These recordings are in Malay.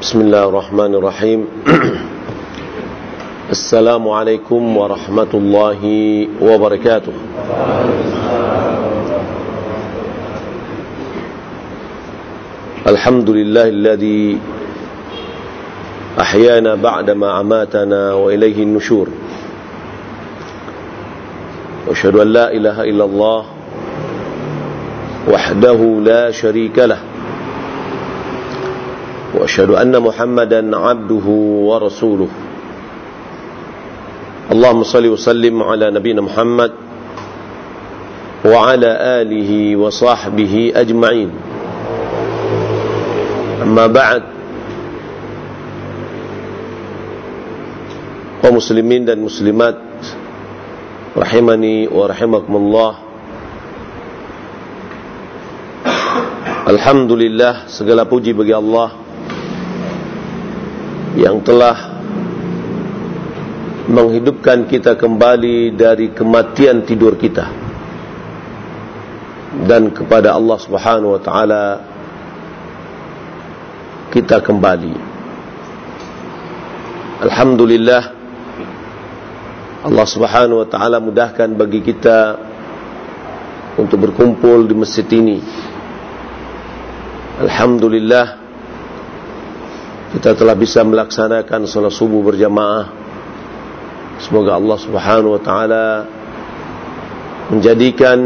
بسم الله الرحمن الرحيم السلام عليكم ورحمة الله وبركاته الحمد لله الذي أحيانا بعدما أماتنا وإليه النشور وأشهد أن لا إله إلا الله وحده لا شريك له وأشهد أن محمدا عبده ورسوله اللهم صل وسلم على نبينا محمد وعلى آله وصحبه أجمعين أما بعد ومسلمين dan muslimat rahimani wa rahimakumullah Alhamdulillah segala puji bagi Allah yang telah menghidupkan kita kembali dari kematian tidur kita. Dan kepada Allah Subhanahu wa taala kita kembali. Alhamdulillah Allah Subhanahu wa taala mudahkan bagi kita untuk berkumpul di masjid ini. Alhamdulillah kita telah bisa melaksanakan salat subuh berjamaah. Semoga Allah Subhanahu wa taala menjadikan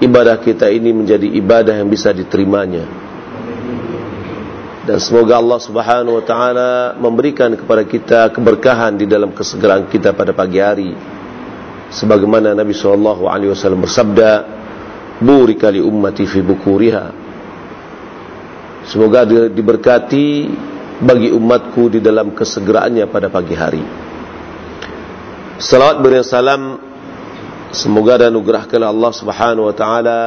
ibadah kita ini menjadi ibadah yang bisa diterimanya. Dan semoga Allah Subhanahu wa taala memberikan kepada kita keberkahan di dalam kesegeraan kita pada pagi hari. Sebagaimana Nabi sallallahu alaihi wasallam bersabda burika li ummati fi bukuriha. Semoga diberkati bagi umatku di dalam kesegeraannya pada pagi hari. Salawat beri salam semoga dan anugerahkan Allah Subhanahu wa taala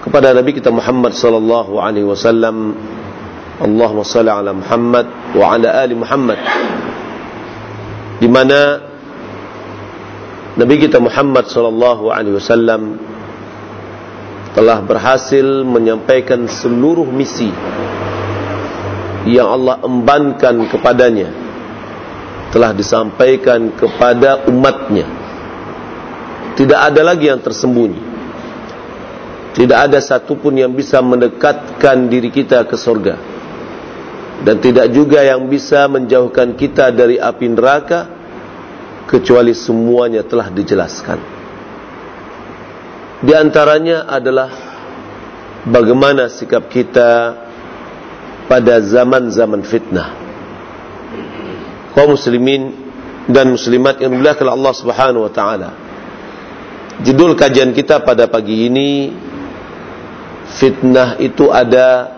kepada Nabi kita Muhammad sallallahu alaihi wasallam. Allahumma salli ala Muhammad wa ala ali Muhammad. Di mana Nabi kita Muhammad sallallahu alaihi wasallam telah berhasil menyampaikan seluruh misi yang Allah embankan kepadanya telah disampaikan kepada umatnya. Tidak ada lagi yang tersembunyi. Tidak ada satupun yang bisa mendekatkan diri kita ke surga dan tidak juga yang bisa menjauhkan kita dari api neraka kecuali semuanya telah dijelaskan. Di antaranya adalah bagaimana sikap kita pada zaman-zaman fitnah. Kaum muslimin dan muslimat yang dimuliakan Allah Subhanahu wa taala. Judul kajian kita pada pagi ini fitnah itu ada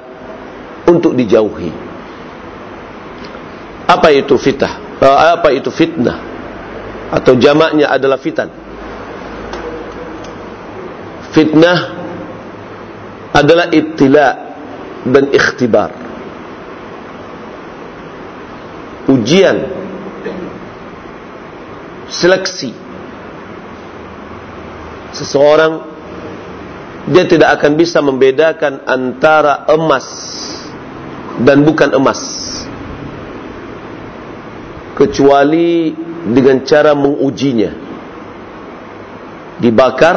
untuk dijauhi. Apa itu fitnah apa itu fitnah? Atau jamaknya adalah fitan? Fitnah adalah ibtila dan ikhtibar ujian seleksi. Seseorang dia tidak akan bisa membedakan antara emas dan bukan emas. Kecuali dengan cara mengujinya. Dibakar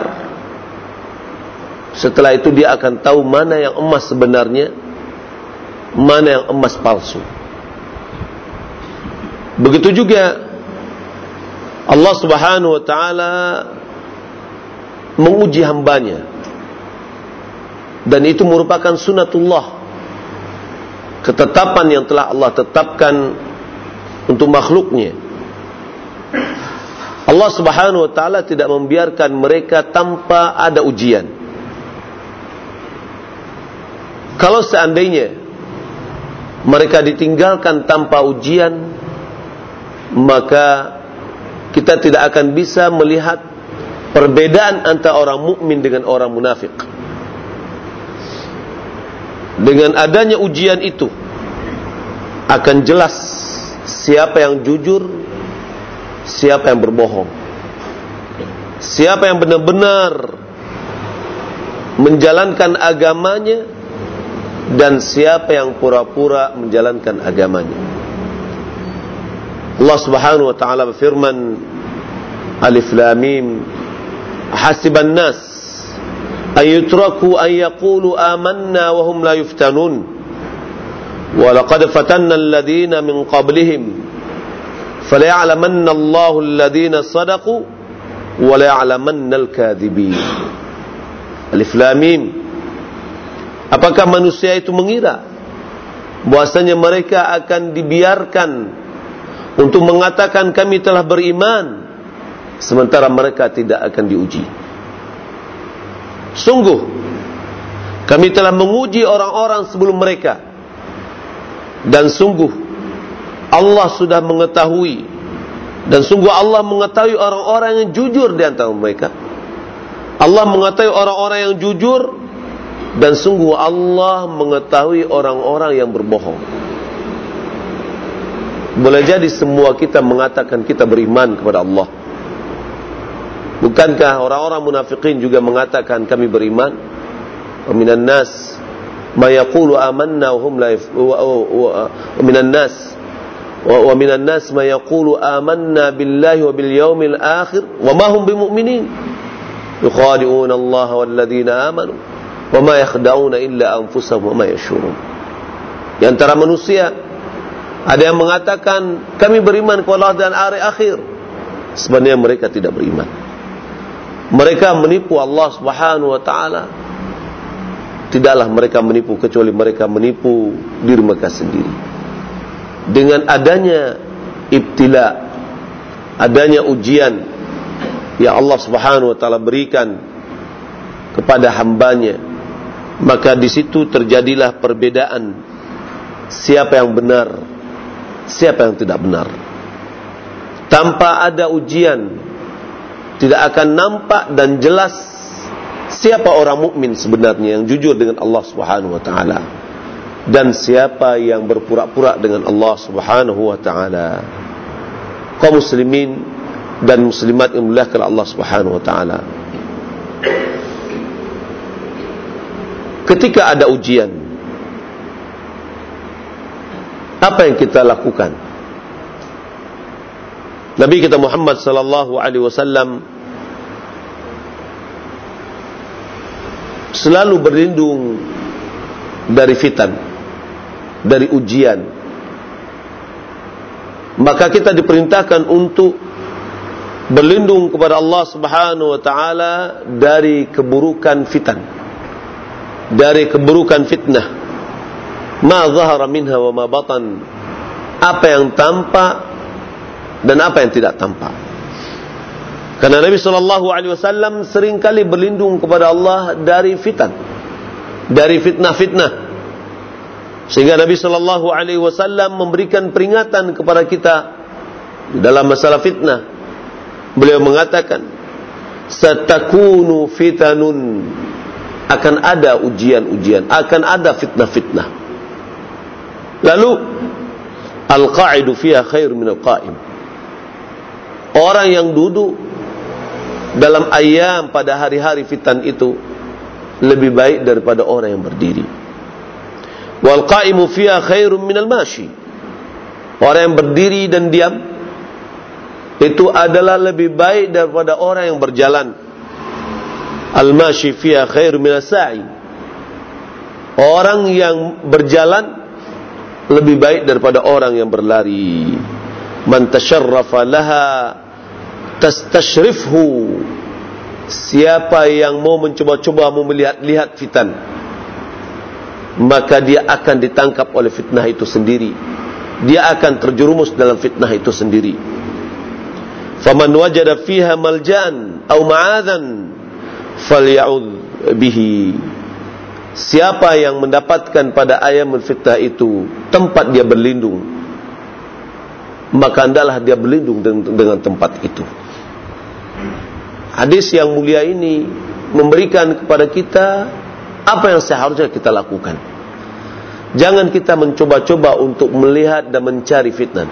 setelah itu dia akan tahu mana yang emas sebenarnya mana yang emas palsu begitu juga Allah Subhanahu wa taala menguji hambanya dan itu merupakan sunatullah ketetapan yang telah Allah tetapkan untuk makhluknya. Allah Subhanahu wa taala tidak membiarkan mereka tanpa ada ujian. Kalau seandainya mereka ditinggalkan tanpa ujian, maka kita tidak akan bisa melihat perbedaan antara orang mukmin dengan orang munafik. Dengan adanya ujian itu akan jelas siapa yang jujur siapa yang berbohong siapa yang benar-benar menjalankan agamanya dan siapa yang pura-pura menjalankan agamanya. الله سبحانه وتعالى بفرمن ألف لاميم حسب الناس. أن يتركوا أن يقولوا آمنا وهم لا يفتنون. ولقد فتنا الذين من قبلهم فليعلمن الله الذين صدقوا وليعلمن الكاذبين. ألف لاميم Apakah manusia itu mengira bahwasanya mereka akan dibiarkan untuk mengatakan kami telah beriman sementara mereka tidak akan diuji. Sungguh kami telah menguji orang-orang sebelum mereka dan sungguh Allah sudah mengetahui dan sungguh Allah mengetahui orang-orang yang jujur di antara mereka. Allah mengetahui orang-orang yang jujur dan sungguh Allah mengetahui orang-orang yang berbohong. Boleh jadi semua kita mengatakan kita beriman kepada Allah. Bukankah orang-orang munafikin juga mengatakan kami beriman? Minan nas Ma yakulu amanna wahum laif Minan nas Wa minan nas ma yakulu amanna billahi wa bil yaumil akhir Wa hum bimu'minin. Yukhadi'un Allah wa alladhina amanu Wa ma yakhda'una illa anfusahum wa ma yashurum Di antara manusia Manusia ada yang mengatakan kami beriman kepada Allah dan hari akhir. Sebenarnya mereka tidak beriman. Mereka menipu Allah Subhanahu wa taala. Tidaklah mereka menipu kecuali mereka menipu diri mereka sendiri. Dengan adanya ibtila, adanya ujian yang Allah Subhanahu wa taala berikan kepada hambanya maka di situ terjadilah perbedaan siapa yang benar siapa yang tidak benar? Tanpa ada ujian tidak akan nampak dan jelas siapa orang mukmin sebenarnya yang jujur dengan Allah Subhanahu wa taala dan siapa yang berpura-pura dengan Allah Subhanahu wa taala. Kaum muslimin dan muslimat yang dimuliakan Allah Subhanahu wa taala. Ketika ada ujian apa yang kita lakukan? Nabi kita Muhammad sallallahu alaihi wasallam selalu berlindung dari fitan dari ujian. Maka kita diperintahkan untuk berlindung kepada Allah Subhanahu wa taala dari keburukan fitan dari keburukan fitnah ma zahara minha wa ma batan. Apa yang tampak dan apa yang tidak tampak. Karena Nabi sallallahu alaihi wasallam sering kali berlindung kepada Allah dari fitan. Dari fitnah-fitnah. Sehingga Nabi sallallahu alaihi wasallam memberikan peringatan kepada kita dalam masalah fitnah. Beliau mengatakan satakunu fitanun. Akan ada ujian-ujian, akan ada fitnah-fitnah. Lalu al-qa'idu fiha khair min al-qa'im. Orang yang duduk dalam ayam pada hari-hari fitan itu lebih baik daripada orang yang berdiri. Wal qa'imu fiha khairun min al-mashi. Orang yang berdiri dan diam itu adalah lebih baik daripada orang yang berjalan al-mashi fiha khairu min as-sa'i. Orang yang berjalan lebih baik daripada orang yang berlari. Man tasharrafa laha tastashrifhu. Siapa yang mau mencoba-coba mau melihat-lihat fitan maka dia akan ditangkap oleh fitnah itu sendiri. Dia akan terjerumus dalam fitnah itu sendiri. Faman wajada fiha maljan atau ma'adhan falya'ud bihi siapa yang mendapatkan pada ayam fitnah itu tempat dia berlindung maka adalah dia berlindung dengan tempat itu. Hadis yang mulia ini memberikan kepada kita apa yang seharusnya kita lakukan. Jangan kita mencoba-coba untuk melihat dan mencari fitnah.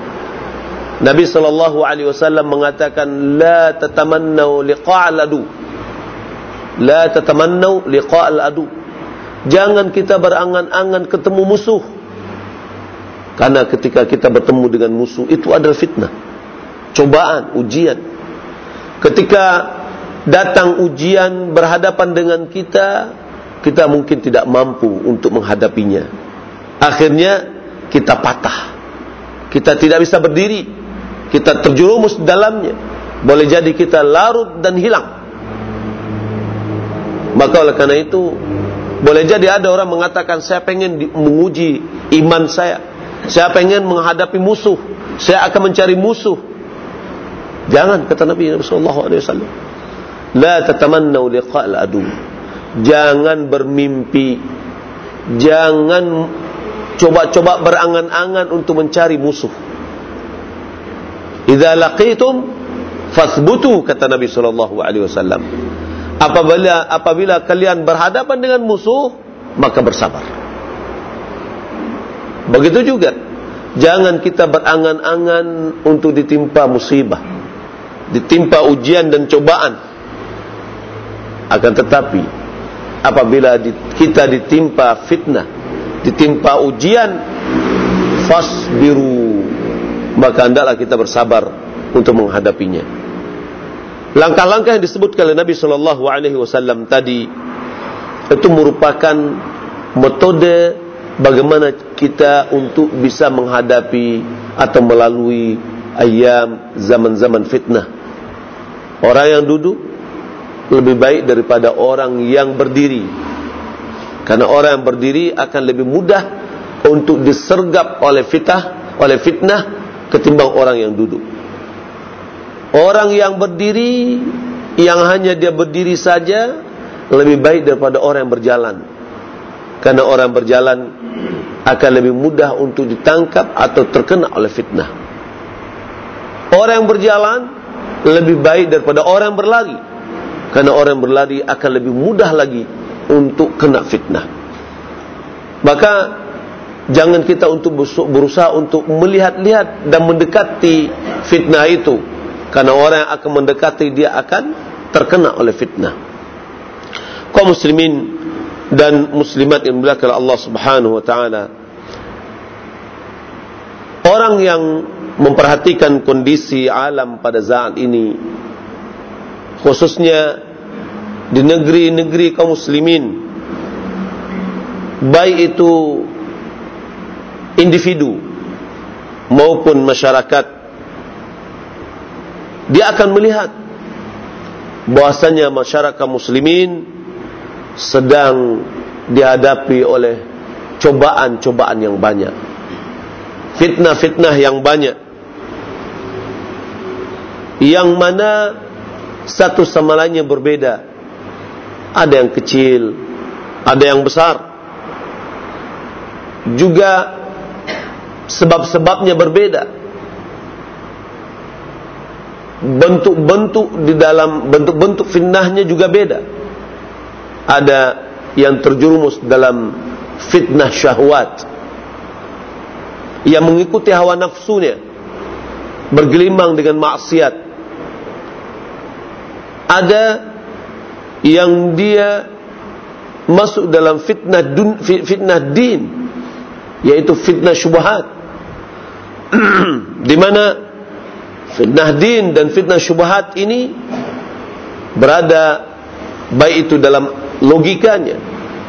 Nabi sallallahu alaihi wasallam mengatakan la tatamannu liqa'al adu la tatamannu liqa' al-adu Jangan kita berangan-angan ketemu musuh. Karena ketika kita bertemu dengan musuh itu adalah fitnah. Cobaan, ujian. Ketika datang ujian berhadapan dengan kita, kita mungkin tidak mampu untuk menghadapinya. Akhirnya kita patah. Kita tidak bisa berdiri. Kita terjerumus dalamnya. Boleh jadi kita larut dan hilang. Maka oleh karena itu boleh jadi ada orang mengatakan saya pengen menguji iman saya. Saya pengen menghadapi musuh. Saya akan mencari musuh. Jangan kata Nabi sallallahu alaihi wasallam. La tatamannu liqa'al adu. Jangan bermimpi. Jangan coba-coba berangan-angan untuk mencari musuh. Idza laqitum fasbutu kata Nabi sallallahu alaihi wasallam apabila apabila kalian berhadapan dengan musuh maka bersabar. Begitu juga. Jangan kita berangan-angan untuk ditimpa musibah ditimpa ujian dan cobaan. Akan tetapi apabila kita ditimpa fitnah ditimpa ujian fasbiru maka hendaklah kita bersabar untuk menghadapinya Langkah-langkah yang disebutkan oleh Nabi wasallam tadi itu merupakan metode bagaimana kita untuk bisa menghadapi atau melalui ayam zaman-zaman fitnah. Orang yang duduk lebih baik daripada orang yang berdiri. Karena orang yang berdiri akan lebih mudah untuk disergap oleh fitnah, oleh fitnah ketimbang orang yang duduk. Orang yang berdiri yang hanya dia berdiri saja lebih baik daripada orang yang berjalan. Karena orang berjalan akan lebih mudah untuk ditangkap atau terkena oleh fitnah. Orang yang berjalan lebih baik daripada orang yang berlari. Karena orang yang berlari akan lebih mudah lagi untuk kena fitnah. Maka jangan kita untuk berusaha untuk melihat-lihat dan mendekati fitnah itu karena orang yang akan mendekati dia akan terkena oleh fitnah. Kaum muslimin dan muslimat yang dimuliakan Allah Subhanahu wa taala. Orang yang memperhatikan kondisi alam pada saat ini khususnya di negeri-negeri kaum muslimin baik itu individu maupun masyarakat dia akan melihat bahasanya masyarakat muslimin sedang dihadapi oleh cobaan-cobaan yang banyak. Fitnah-fitnah yang banyak. Yang mana satu sama lainnya berbeda. Ada yang kecil ada yang besar. Juga sebab-sebabnya berbeda bentuk-bentuk di dalam bentuk-bentuk fitnahnya juga beda. Ada yang terjerumus dalam fitnah syahwat yang mengikuti hawa nafsunya bergelimang dengan maksiat. Ada yang dia masuk dalam fitnah dun, fitnah din yaitu fitnah syubhat di mana fitnah din dan fitnah syubhat ini berada baik itu dalam logikanya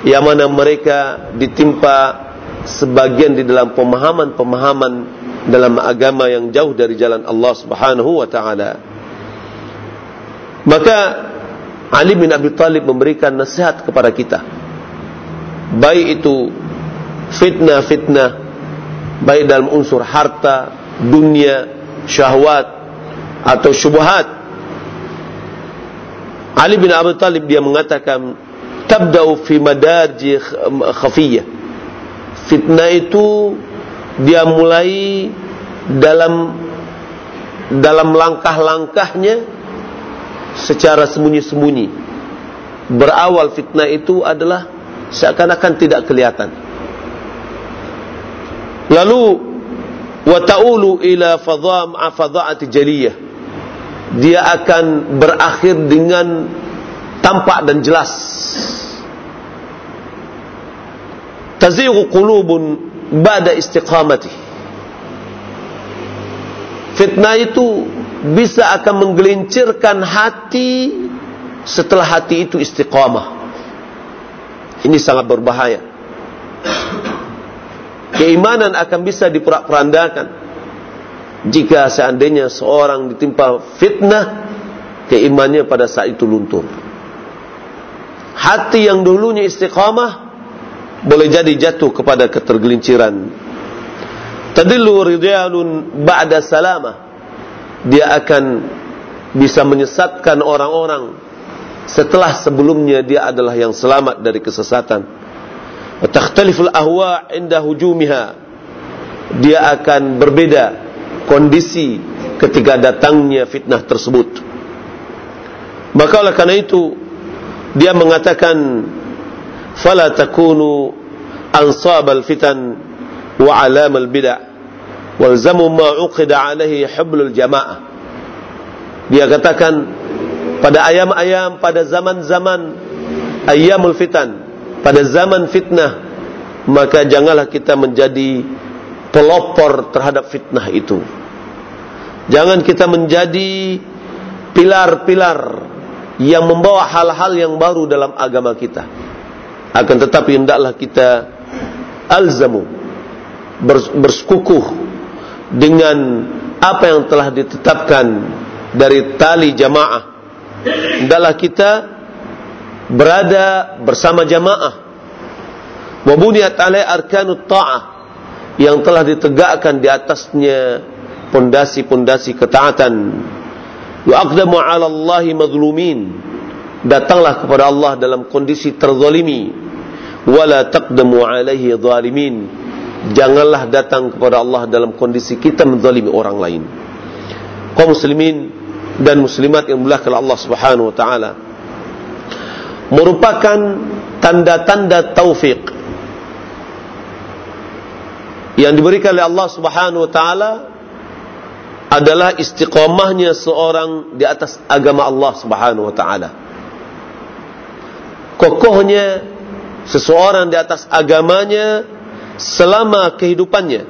yang mana mereka ditimpa sebagian di dalam pemahaman-pemahaman dalam agama yang jauh dari jalan Allah Subhanahu wa taala. Maka Ali bin Abi Thalib memberikan nasihat kepada kita. Baik itu fitnah-fitnah baik dalam unsur harta, dunia, syahwat atau syubhat. Ali bin Abi Talib dia mengatakan tabda'u fi madarji khafiyah fitnah itu dia mulai dalam dalam langkah-langkahnya secara sembunyi-sembunyi. Berawal fitnah itu adalah seakan-akan tidak kelihatan. Lalu wa ta'ulu ila fadham afadha'ati jaliyah. Dia akan berakhir dengan tampak dan jelas. Tazighu qulubun ba'da istiqamati. Fitnah itu bisa akan menggelincirkan hati setelah hati itu istiqamah. Ini sangat berbahaya keimanan akan bisa diperak-perandakan jika seandainya seorang ditimpa fitnah keimannya pada saat itu luntur. Hati yang dulunya istiqamah boleh jadi jatuh kepada ketergelinciran. Tadillu ridalun ba'da salamah. Dia akan bisa menyesatkan orang-orang setelah sebelumnya dia adalah yang selamat dari kesesatan takhtaliful ahwa' inda hujumiha dia akan berbeda kondisi ketika datangnya fitnah tersebut. Maka oleh karena itu dia mengatakan fala takunu ansab al-fitan wa alam al-bid'ah walzamu ma uqida alaihi hublul jamaah. Dia katakan pada ayam-ayam pada zaman-zaman ayyamul fitan pada zaman fitnah maka janganlah kita menjadi pelopor terhadap fitnah itu Jangan kita menjadi pilar-pilar yang membawa hal-hal yang baru dalam agama kita. Akan tetapi hendaklah kita alzamu bersekukuh dengan apa yang telah ditetapkan dari tali jamaah. Hendaklah kita berada bersama jamaah. Wa buniyat alai arkanut ta'ah yang telah ditegakkan di atasnya pondasi-pondasi ketaatan. Wa aqdamu 'ala Allah madlumin datanglah kepada Allah dalam kondisi terzalimi. Wala taqdamu 'alaihi zalimin janganlah datang kepada Allah dalam kondisi kita menzalimi orang lain. Kaum muslimin dan muslimat yang dimuliakan Allah Subhanahu wa taala merupakan tanda-tanda taufik yang diberikan oleh Allah Subhanahu wa taala adalah istiqamahnya seorang di atas agama Allah Subhanahu wa taala. Kokohnya seseorang di atas agamanya selama kehidupannya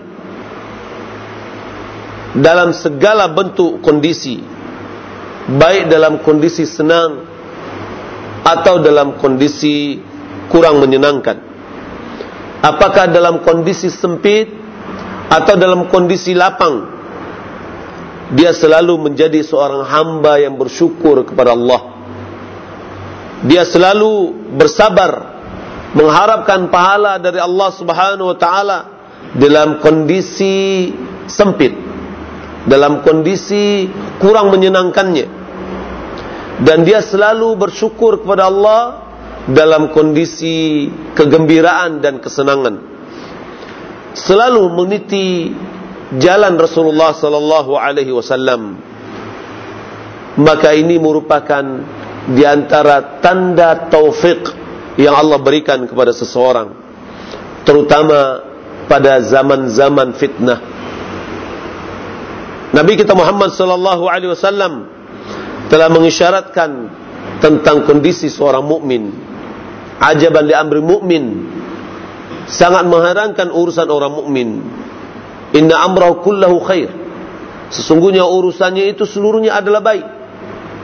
dalam segala bentuk kondisi baik dalam kondisi senang atau dalam kondisi kurang menyenangkan apakah dalam kondisi sempit atau dalam kondisi lapang dia selalu menjadi seorang hamba yang bersyukur kepada Allah. Dia selalu bersabar mengharapkan pahala dari Allah Subhanahu wa taala dalam kondisi sempit, dalam kondisi kurang menyenangkannya. Dan dia selalu bersyukur kepada Allah dalam kondisi kegembiraan dan kesenangan. Selalu meniti jalan Rasulullah sallallahu alaihi wasallam maka ini merupakan di antara tanda taufik yang Allah berikan kepada seseorang terutama pada zaman-zaman fitnah Nabi kita Muhammad sallallahu alaihi wasallam telah mengisyaratkan tentang kondisi seorang mukmin ajaban li amri mukmin sangat mengherankan urusan orang mukmin Inna amrahu kullahu khair. Sesungguhnya urusannya itu seluruhnya adalah baik.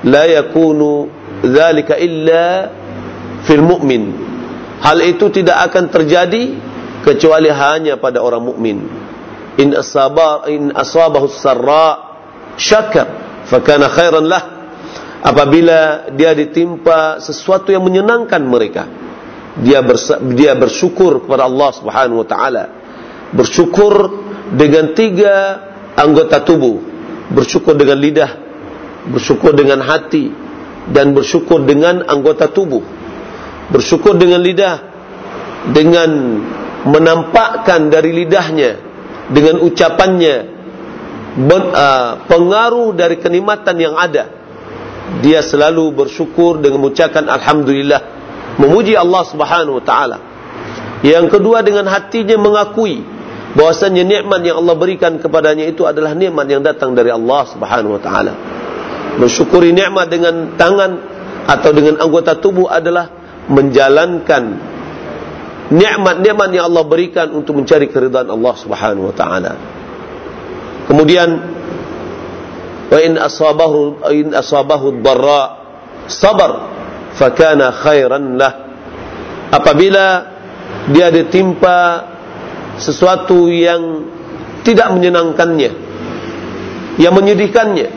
La yakunu dzalika illa fil mu'min. Hal itu tidak akan terjadi kecuali hanya pada orang mukmin. In asaba in asabahu sarra syakar fa kana khairan lah. Apabila dia ditimpa sesuatu yang menyenangkan mereka, dia dia bersyukur kepada Allah Subhanahu wa taala. Bersyukur dengan tiga anggota tubuh bersyukur dengan lidah bersyukur dengan hati dan bersyukur dengan anggota tubuh bersyukur dengan lidah dengan menampakkan dari lidahnya dengan ucapannya uh, pengaruh dari kenikmatan yang ada dia selalu bersyukur dengan mengucapkan alhamdulillah memuji Allah Subhanahu wa taala yang kedua dengan hatinya mengakui bahwasanya nikmat yang Allah berikan kepadanya itu adalah nikmat yang datang dari Allah Subhanahu wa taala. Mensyukuri nikmat dengan tangan atau dengan anggota tubuh adalah menjalankan nikmat-nikmat yang Allah berikan untuk mencari keridhaan Allah Subhanahu wa taala. Kemudian wa in asabahu in asabahu dharra sabar fakana khairan lah. Apabila dia ditimpa sesuatu yang tidak menyenangkannya, yang menyedihkannya,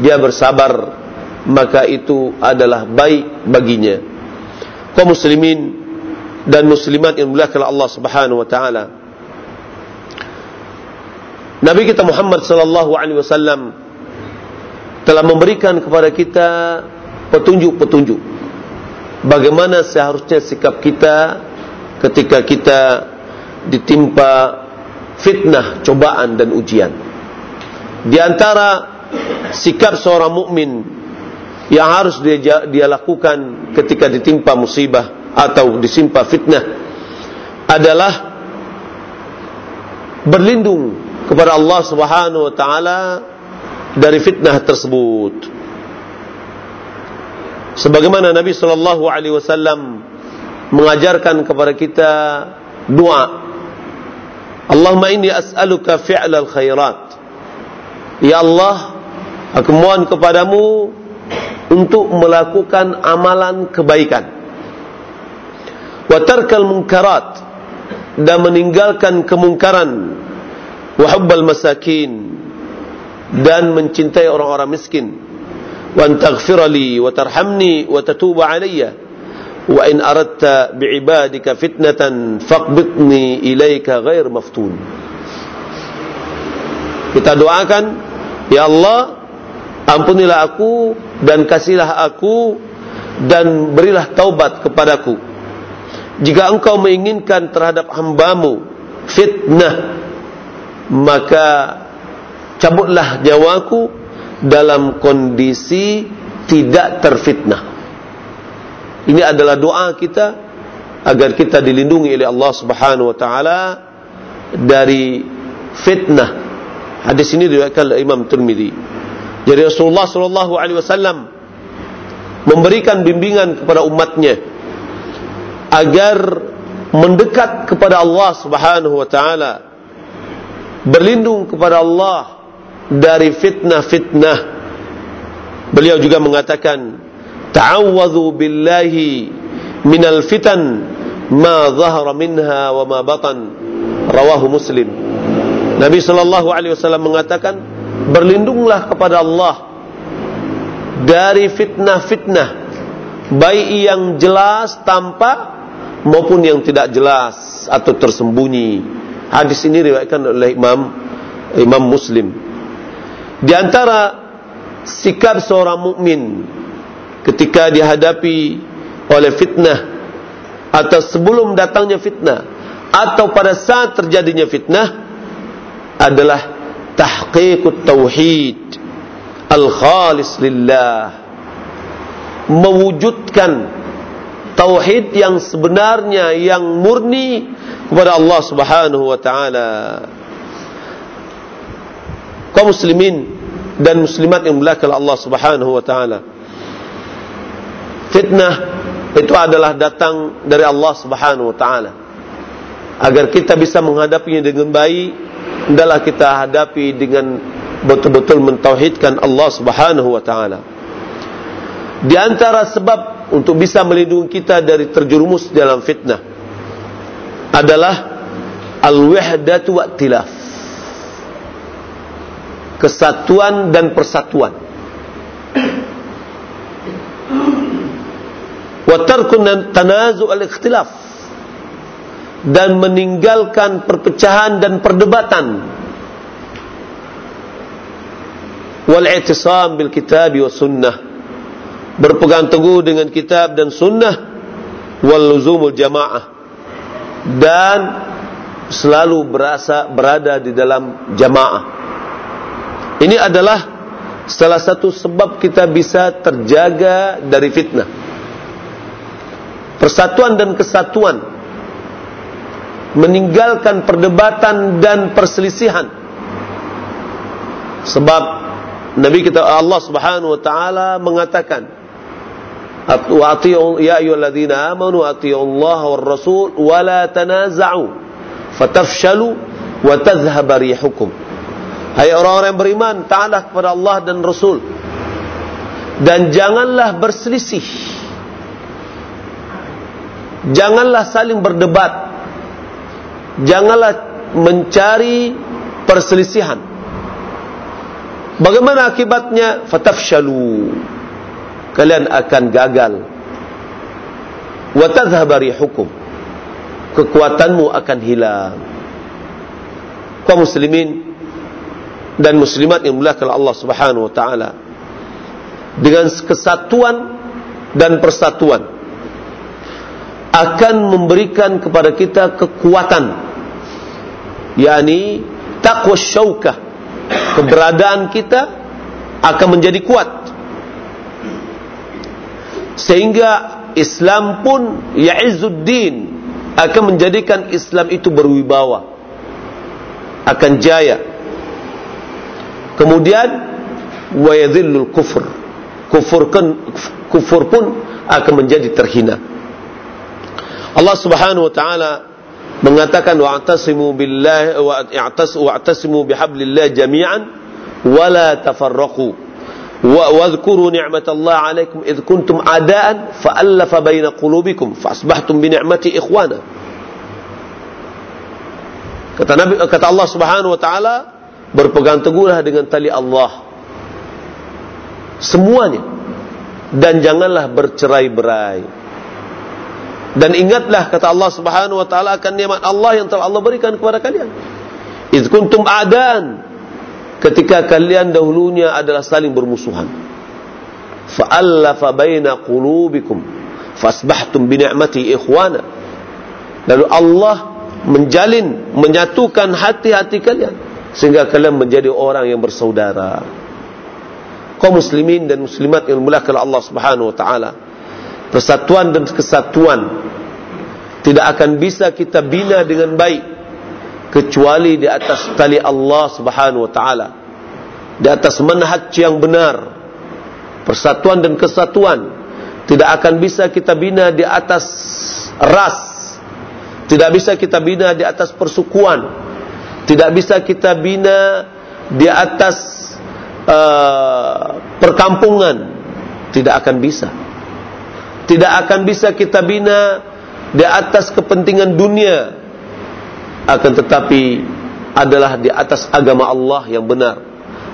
dia bersabar, maka itu adalah baik baginya. Kaum muslimin dan muslimat yang dimuliakan Allah Subhanahu wa taala. Nabi kita Muhammad sallallahu alaihi wasallam telah memberikan kepada kita petunjuk-petunjuk bagaimana seharusnya sikap kita ketika kita ditimpa fitnah, cobaan dan ujian. Di antara sikap seorang mukmin yang harus dia dia lakukan ketika ditimpa musibah atau disimpa fitnah adalah berlindung kepada Allah Subhanahu wa taala dari fitnah tersebut. Sebagaimana Nabi sallallahu alaihi wasallam mengajarkan kepada kita doa. Allahumma inni as'aluka fi'lal khairat. Ya Allah, aku mohon kepadamu untuk melakukan amalan kebaikan wa tarkal munkarat dan meninggalkan kemungkaran wa hubbal masakin dan mencintai orang-orang miskin. Wa taghfir li wa tarhamni wa tatuba alayya. Wa in aradta bi'ibadika fitnatan faqbitni ilayka ghair maftun. Kita doakan ya Allah ampunilah aku dan kasihlah aku dan berilah taubat kepadaku. Jika engkau menginginkan terhadap hambamu fitnah maka cabutlah nyawaku dalam kondisi tidak terfitnah. Ini adalah doa kita agar kita dilindungi oleh Allah Subhanahu wa taala dari fitnah. Hadis ini diriwayatkan oleh Imam Tirmizi. Jadi Rasulullah sallallahu alaihi wasallam memberikan bimbingan kepada umatnya agar mendekat kepada Allah Subhanahu wa taala berlindung kepada Allah dari fitnah-fitnah beliau juga mengatakan ta'awwadhu billahi minal fitan ma zahara minha wa ma batan rawahu muslim Nabi sallallahu alaihi wasallam mengatakan berlindunglah kepada Allah dari fitnah-fitnah baik yang jelas tampak maupun yang tidak jelas atau tersembunyi. Hadis ini diriwayatkan oleh Imam Imam Muslim. Di antara sikap seorang mukmin ketika dihadapi oleh fitnah atau sebelum datangnya fitnah atau pada saat terjadinya fitnah adalah tahqiqut tauhid al-khalis lillah mewujudkan tauhid yang sebenarnya yang murni kepada Allah Subhanahu wa taala. Kaum muslimin dan muslimat yang belakang Allah Subhanahu wa taala. Fitnah itu adalah datang dari Allah Subhanahu wa taala. Agar kita bisa menghadapinya dengan baik, hendaklah kita hadapi dengan betul-betul mentauhidkan Allah Subhanahu wa taala. Di antara sebab untuk bisa melindungi kita dari terjerumus dalam fitnah adalah al-wahdatu wa tilaf kesatuan dan persatuan. Wa tarkun tanazu al-ikhtilaf. Dan meninggalkan perpecahan dan perdebatan. Wal i'tisam bil kitabi wa sunnah. Berpegang teguh dengan kitab dan sunnah. Wal luzumul jamaah. Dan selalu berasa berada di dalam jamaah ini adalah salah satu sebab kita bisa terjaga dari fitnah. Persatuan dan kesatuan meninggalkan perdebatan dan perselisihan. Sebab Nabi kita Allah Subhanahu wa taala mengatakan ati'u ya ayyuhalladzina amanu ati'u Allah war rasul wa la tanaza'u fatafshalu wa tadhhab rihukum hai orang-orang yang beriman taatlah kepada Allah dan Rasul. Dan janganlah berselisih. Janganlah saling berdebat. Janganlah mencari perselisihan. Bagaimana akibatnya? Fatafshalu. Kalian akan gagal. Wa tadhhab rihukum. Kekuatanmu akan hilang. Kaum muslimin dan muslimat yang muliakan Allah Subhanahu wa taala. Dengan kesatuan dan persatuan akan memberikan kepada kita kekuatan yakni taqwa syaukah keberadaan kita akan menjadi kuat. Sehingga Islam pun ya'izzuddin akan menjadikan Islam itu berwibawa akan jaya kemudian wa yadhillul kufr kufur kan kufur pun akan menjadi terhina. Allah Subhanahu wa taala mengatakan wa'tasimu billahi wa'tasimu bihablillah jami'an wa la tafarraqu. Wa wadhkuru ni'matallahi 'alaykum id kuntum a'da'an fa'alafa baina qulubikum fa'asbahtum bi ni'mati ikhwana. Kata Nabi kata Allah Subhanahu wa taala berpegang teguhlah dengan tali Allah. Semuanya. Dan janganlah bercerai-berai. Dan ingatlah kata Allah Subhanahu wa taala akan nikmat Allah yang telah Allah berikan kepada kalian. Iz kuntum a'dan. Ketika kalian dahulunya adalah saling bermusuhan. Fa'alafa baina qulubikum. Fasbahtum bi ni'mati ikhwana. Lalu Allah menjalin menyatukan hati-hati kalian sehingga kalian menjadi orang yang bersaudara. Kaum muslimin dan muslimat yang dimuliakan Allah Subhanahu wa taala persatuan dan kesatuan tidak akan bisa kita bina dengan baik kecuali di atas tali Allah Subhanahu wa taala di atas manhaj yang benar. Persatuan dan kesatuan tidak akan bisa kita bina di atas ras tidak bisa kita bina di atas persukuan tidak bisa kita bina di atas uh, perkampungan. Tidak akan bisa. Tidak akan bisa kita bina di atas kepentingan dunia. Akan tetapi adalah di atas agama Allah yang benar.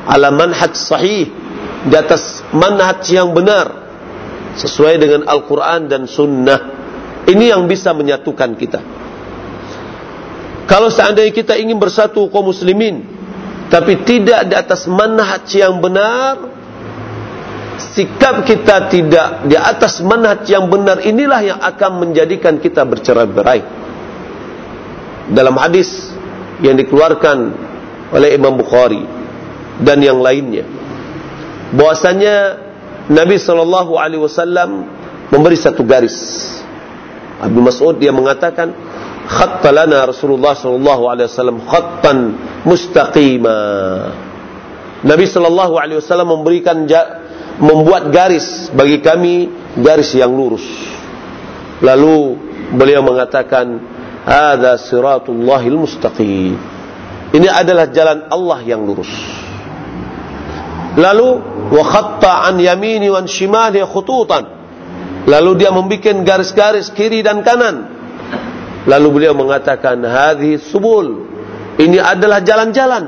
Ala manhaj sahih di atas manhaj yang benar. Sesuai dengan Al-Quran dan Sunnah. Ini yang bisa menyatukan kita kalau seandainya kita ingin bersatu kaum muslimin tapi tidak di atas manhaj yang benar sikap kita tidak di atas manhaj yang benar inilah yang akan menjadikan kita bercerai-berai. Dalam hadis yang dikeluarkan oleh Imam Bukhari dan yang lainnya bahwasanya Nabi wasallam memberi satu garis. Abu Mas'ud dia mengatakan khatta lana Rasulullah sallallahu alaihi wasallam khattan mustaqima. Nabi sallallahu alaihi wasallam memberikan membuat garis bagi kami garis yang lurus. Lalu beliau mengatakan hadza siratullahil mustaqim. Ini adalah jalan Allah yang lurus. Lalu wa khatta an yamini wa shimali khututan. Lalu dia membuat garis-garis kiri dan kanan Lalu beliau mengatakan hadhi subul. Ini adalah jalan-jalan.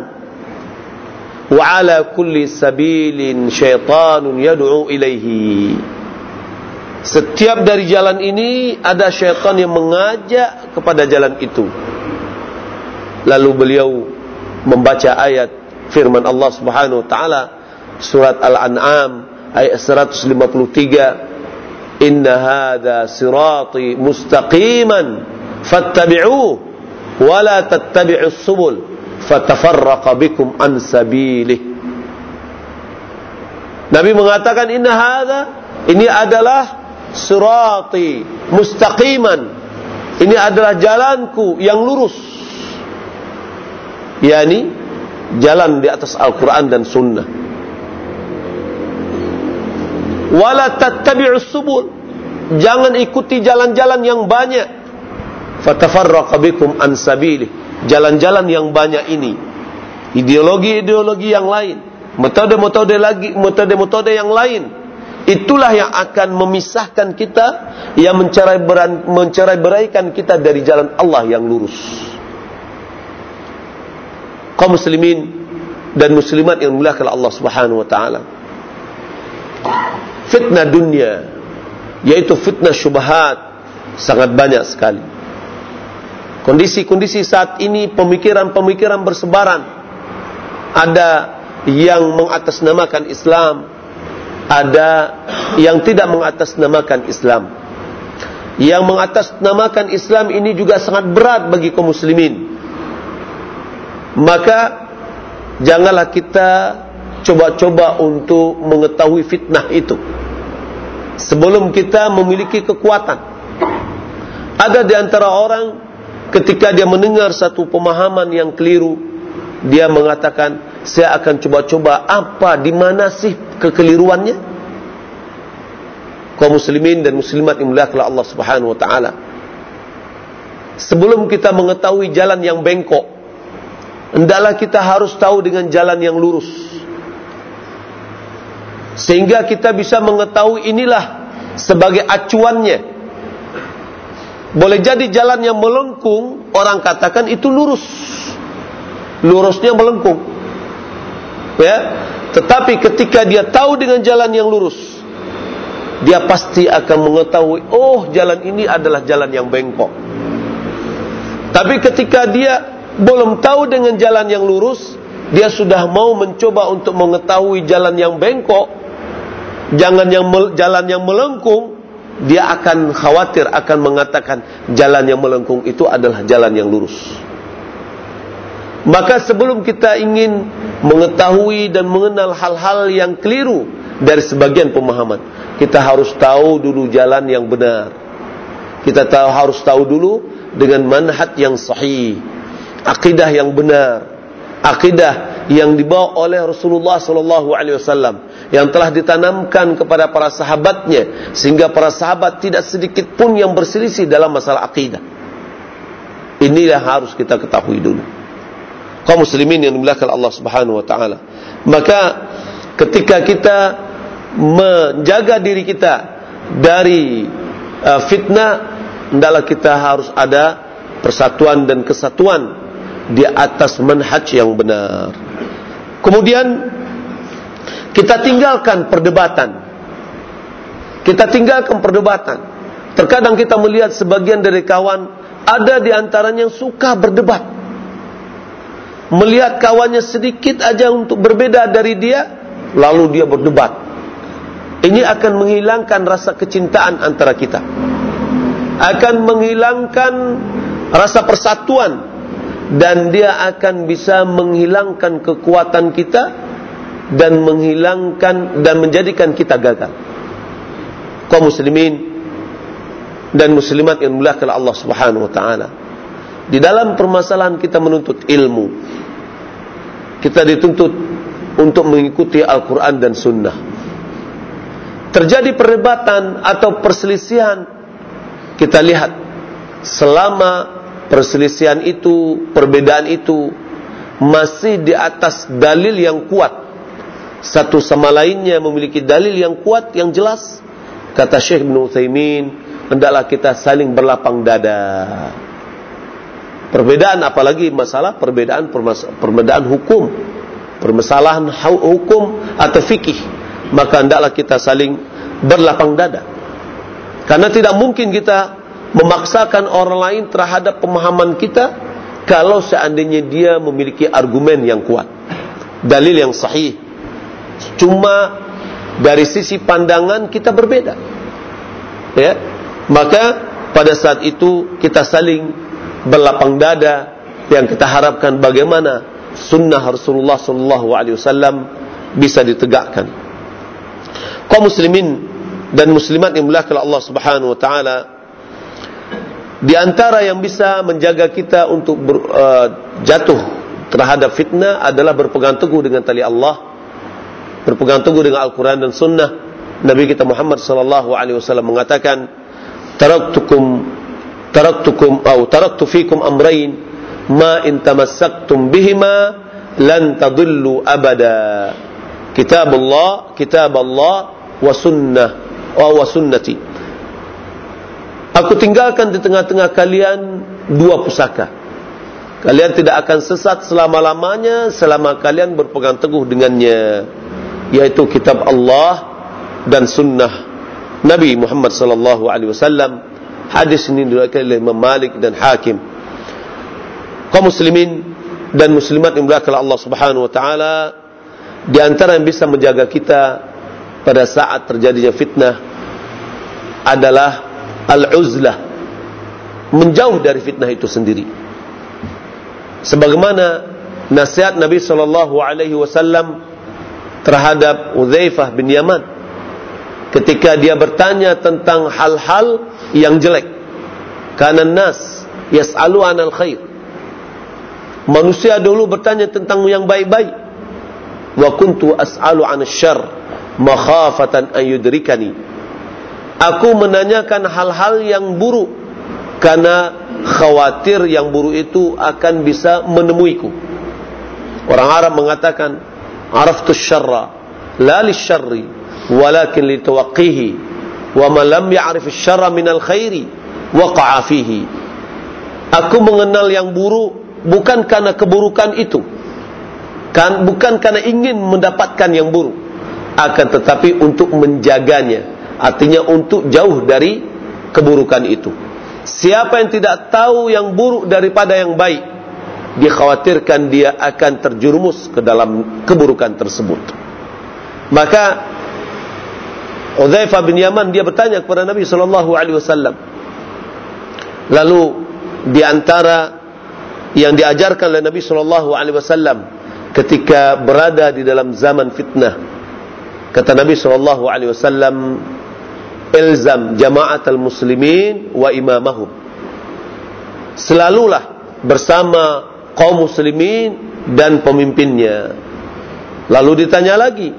Wa ala kulli sabilin syaitanun yad'u ilaihi. Setiap dari jalan ini ada syaitan yang mengajak kepada jalan itu. Lalu beliau membaca ayat firman Allah Subhanahu wa taala surat al-an'am ayat 153 inna hadha sirati mustaqiman fattabi'uhu wa la tattabi'us subul fatafarraqa bikum an sabilih Nabi mengatakan inna hadza ini adalah sirati mustaqiman. Ini adalah jalanku yang lurus. Yakni jalan di atas Al-Qur'an dan sunnah. Wala tattabi'us subul. Jangan ikuti jalan-jalan yang banyak fatafarraqa bikum an sabili. Jalan-jalan yang banyak ini. Ideologi-ideologi yang lain. Metode-metode lagi metode-metode yang lain. Itulah yang akan memisahkan kita yang mencerai beran, mencerai beraikan kita dari jalan Allah yang lurus. Kaum muslimin dan muslimat yang dimuliakan Allah Subhanahu wa taala. Fitnah dunia yaitu fitnah syubhat sangat banyak sekali kondisi-kondisi saat ini pemikiran-pemikiran bersebaran. Ada yang mengatasnamakan Islam ada yang tidak mengatasnamakan Islam. Yang mengatasnamakan Islam ini juga sangat berat bagi kaum muslimin. Maka janganlah kita coba-coba untuk mengetahui fitnah itu. Sebelum kita memiliki kekuatan. Ada di antara orang ketika dia mendengar satu pemahaman yang keliru dia mengatakan saya akan coba-coba apa di mana sih kekeliruannya? Kaum muslimin dan muslimat yang muliakan Allah Subhanahu wa taala. Sebelum kita mengetahui jalan yang bengkok hendaklah kita harus tahu dengan jalan yang lurus. Sehingga kita bisa mengetahui inilah sebagai acuannya boleh jadi jalan yang melengkung orang katakan itu lurus. Lurusnya melengkung. Ya? Tetapi ketika dia tahu dengan jalan yang lurus dia pasti akan mengetahui oh jalan ini adalah jalan yang bengkok. Tapi ketika dia belum tahu dengan jalan yang lurus dia sudah mau mencoba untuk mengetahui jalan yang bengkok jangan yang jalan yang melengkung dia akan khawatir akan mengatakan jalan yang melengkung itu adalah jalan yang lurus. Maka sebelum kita ingin mengetahui dan mengenal hal-hal yang keliru dari sebagian pemahaman kita harus tahu dulu jalan yang benar. Kita tahu harus tahu dulu dengan manhaj yang sahih akidah yang benar akidah yang dibawa oleh Rasulullah sallallahu alaihi wasallam yang telah ditanamkan kepada para sahabatnya sehingga para sahabat tidak sedikit pun yang berselisih dalam masalah akidah. Inilah harus kita ketahui dulu. Kaum muslimin yang dimuliakan Allah Subhanahu wa taala. Maka ketika kita menjaga diri kita dari uh, fitnah hendaklah kita harus ada persatuan dan kesatuan di atas manhaj yang benar. Kemudian kita tinggalkan perdebatan. Kita tinggalkan perdebatan. Terkadang kita melihat sebagian dari kawan ada di antaranya yang suka berdebat. Melihat kawannya sedikit aja untuk berbeda dari dia, lalu dia berdebat. Ini akan menghilangkan rasa kecintaan antara kita. Akan menghilangkan rasa persatuan dan dia akan bisa menghilangkan kekuatan kita dan menghilangkan dan menjadikan kita gagal. Kaum muslimin dan muslimat yang dimuliakan Allah Subhanahu wa taala. Di dalam permasalahan kita menuntut ilmu. Kita dituntut untuk mengikuti Al-Qur'an dan Sunnah. Terjadi perdebatan atau perselisihan kita lihat selama perselisihan itu, perbedaan itu masih di atas dalil yang kuat satu sama lainnya memiliki dalil yang kuat yang jelas. Kata Syekh Ibn Uthaymin hendaklah kita saling berlapang dada. Perbedaan apalagi masalah perbedaan perbedaan hukum permasalahan hukum atau fikih. Maka hendaklah kita saling berlapang dada. Karena tidak mungkin kita memaksakan orang lain terhadap pemahaman kita kalau seandainya dia memiliki argumen yang kuat dalil yang sahih cuma dari sisi pandangan kita berbeda ya. Maka pada saat itu kita saling berlapang dada yang kita harapkan bagaimana sunnah Rasulullah sallallahu alaihi wasallam bisa ditegakkan. Kaum muslimin dan muslimat yang dimuliakan Allah Subhanahu wa taala di antara yang bisa menjaga kita untuk ber, uh, jatuh terhadap fitnah adalah berpegang teguh dengan tali Allah berpegang teguh dengan Al-Quran dan Sunnah Nabi kita Muhammad sallallahu alaihi wasallam mengatakan taraktukum taraktukum atau taraktu fikum amrayn ma in tamassaktum bihima lan tadillu abada. Kitab Allah kitab Allah wa sunnah wa sunnati. Aku tinggalkan di tengah-tengah kalian dua pusaka. Kalian tidak akan sesat selama-lamanya selama kalian berpegang teguh dengannya yaitu kitab Allah dan sunnah Nabi Muhammad sallallahu alaihi wasallam Hadis ini diriwayatkan oleh Imam Malik dan Hakim. Kaum muslimin dan muslimat yang berkala Allah Subhanahu wa taala di antara yang bisa menjaga kita pada saat terjadinya fitnah adalah al-uzlah menjauh dari fitnah itu sendiri. Sebagaimana nasihat Nabi sallallahu alaihi wasallam terhadap Udzaifah bin Yaman. Ketika dia bertanya tentang hal-hal yang jelek. Karena nas yas'alu anal khair manusia dulu bertanya tentang yang baik-baik. Wa kuntu as'alu anal syar makhafatan an yudrikani. Aku menanyakan hal-hal yang buruk karena khawatir yang buruk itu akan bisa menemuiku. Orang Arab mengatakan li syarri walakin li tawaqqihi wa man lam ya'rif asy-syarra minal khairi waqa'a fihi aku mengenal yang buruk bukan karena keburukan itu. Kan bukan karena ingin mendapatkan yang buruk. Akan tetapi untuk menjaganya. Artinya untuk jauh dari keburukan itu. Siapa yang tidak tahu yang buruk daripada yang baik dikhawatirkan dia akan terjerumus ke dalam keburukan tersebut maka Udzaifah bin Yaman dia bertanya kepada Nabi sallallahu alaihi wasallam. Lalu di antara yang diajarkan oleh Nabi sallallahu alaihi wasallam ketika berada di dalam zaman fitnah kata Nabi sallallahu alaihi wasallam ilzam jama'atul muslimin wa imamahum selalulah bersama kaum muslimin dan pemimpinnya. Lalu ditanya lagi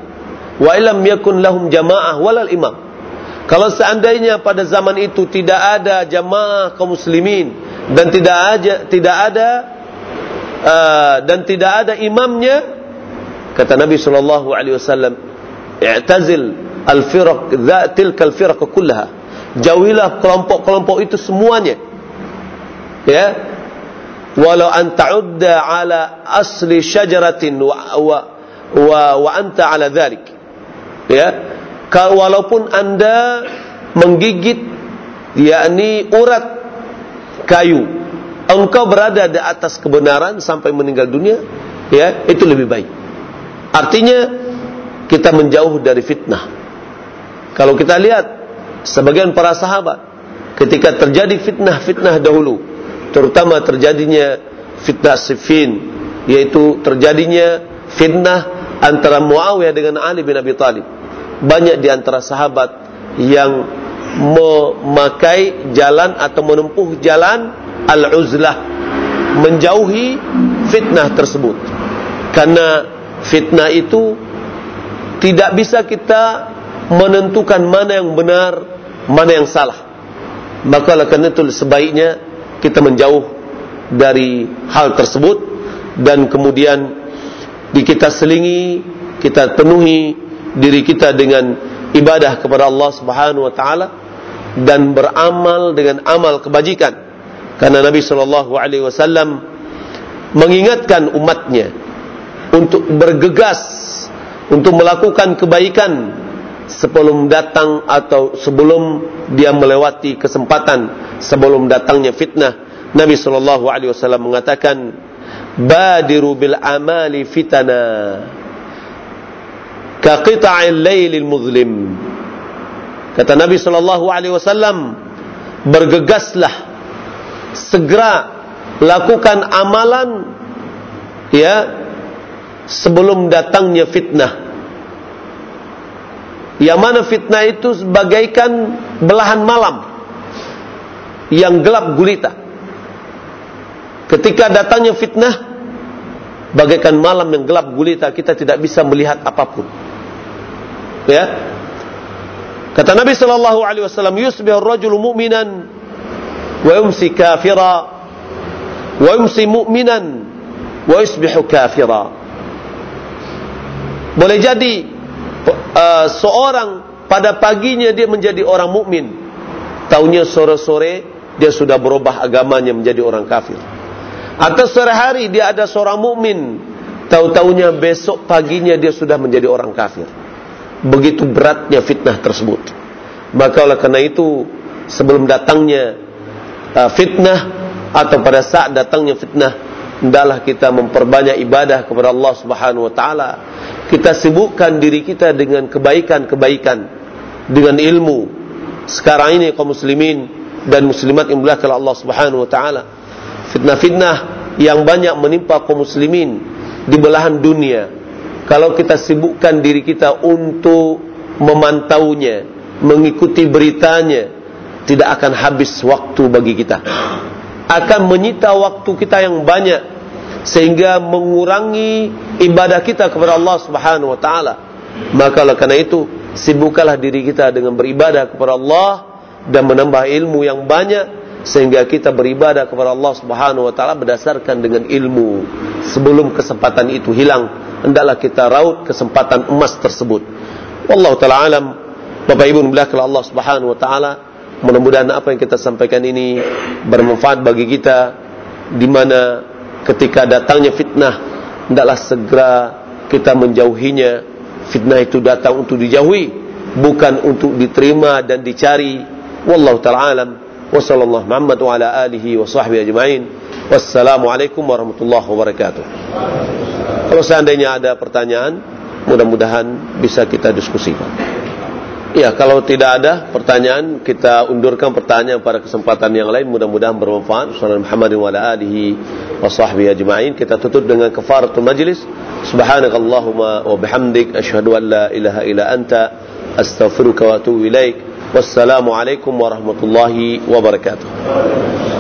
wa ilam yakun lahum jamaah walal imam? Kalau seandainya pada zaman itu tidak ada jamaah kaum muslimin dan tidak ada tidak ada uh, dan tidak ada imamnya kata Nabi sallallahu alaihi wasallam i'tazil al-firaq tilka al-firaq kullaha. Jauhilah kelompok-kelompok itu semuanya. Ya walau an ta'udda ala asli syajaratin wa wa wa, wa anta ala dhalik. Ya? Walaupun anda menggigit yakni urat kayu engkau berada di atas kebenaran sampai meninggal dunia ya itu lebih baik. Artinya kita menjauh dari fitnah. Kalau kita lihat sebagian para sahabat ketika terjadi fitnah-fitnah dahulu terutama terjadinya fitnah Siffin yaitu terjadinya fitnah antara Muawiyah dengan Ali bin Abi Talib. Banyak di antara sahabat yang memakai jalan atau menempuh jalan al-uzlah menjauhi fitnah tersebut. Karena fitnah itu tidak bisa kita menentukan mana yang benar, mana yang salah. Maka itu sebaiknya kita menjauh dari hal tersebut dan kemudian di kita selingi, kita penuhi diri kita dengan ibadah kepada Allah Subhanahu wa taala dan beramal dengan amal kebajikan. Karena Nabi sallallahu alaihi wasallam mengingatkan umatnya untuk bergegas untuk melakukan kebaikan sebelum datang atau sebelum dia melewati kesempatan sebelum datangnya fitnah. Nabi sallallahu alaihi wasallam mengatakan badiru bil amali fitana ka qita'il lailil muzlim kata Nabi sallallahu alaihi wasallam bergegaslah segera lakukan amalan ya sebelum datangnya fitnah yang mana fitnah itu bagaikan belahan malam yang gelap gulita Ketika datangnya fitnah bagaikan malam yang gelap gulita kita tidak bisa melihat apa pun. Ya. Kata Nabi sallallahu alaihi wasallam, "Yusbihu ar-rajulu mu'minan wa yumsi kafira wa yumsi mu'minan wa yusbihu kafira." Boleh jadi uh, seorang pada paginya dia menjadi orang mukmin, taunya sore-sore dia sudah berubah agamanya menjadi orang kafir. Atau sore hari dia ada seorang mukmin, tahu-taunya besok paginya dia sudah menjadi orang kafir. Begitu beratnya fitnah tersebut. Maka oleh karena itu sebelum datangnya uh, fitnah atau pada saat datangnya fitnah hendaklah kita memperbanyak ibadah kepada Allah Subhanahu wa taala. Kita sibukkan diri kita dengan kebaikan-kebaikan dengan ilmu. Sekarang ini kaum muslimin dan muslimat yang dimuliakan Allah Subhanahu wa taala. Fitnah-fitnah yang banyak menimpa kaum muslimin di belahan dunia. Kalau kita sibukkan diri kita untuk memantaunya, mengikuti beritanya, tidak akan habis waktu bagi kita. Akan menyita waktu kita yang banyak sehingga mengurangi ibadah kita kepada Allah Subhanahu wa taala. Maka oleh karena itu, sibukkanlah diri kita dengan beribadah kepada Allah dan menambah ilmu yang banyak sehingga kita beribadah kepada Allah Subhanahu wa taala berdasarkan dengan ilmu sebelum kesempatan itu hilang hendaklah kita raut kesempatan emas tersebut. Wallahu taala alam. Bapak Ibu belakang Allah Subhanahu wa taala, mudah-mudahan apa yang kita sampaikan ini bermanfaat bagi kita di mana ketika datangnya fitnah hendaklah segera kita menjauhinya. Fitnah itu datang untuk dijauhi, bukan untuk diterima dan dicari. Wallahu taala. Wa sallallahu Muhammad wa ala alihi wa sahbihi ajma'in. Wassalamualaikum warahmatullahi wabarakatuh. Kalau seandainya ada pertanyaan, mudah-mudahan bisa kita diskusikan. Ya, kalau tidak ada pertanyaan, kita undurkan pertanyaan pada kesempatan yang lain. Mudah-mudahan bermanfaat. Sallallahu Muhammadin wa alihi wa sahbihi ajma'in. Kita tutup dengan kafaratul majlis. Subhanakallahumma wa bihamdik asyhadu an la ilaha illa anta astaghfiruka wa atubu ilaik. Wassalamualaikum warahmatullahi wabarakatuh.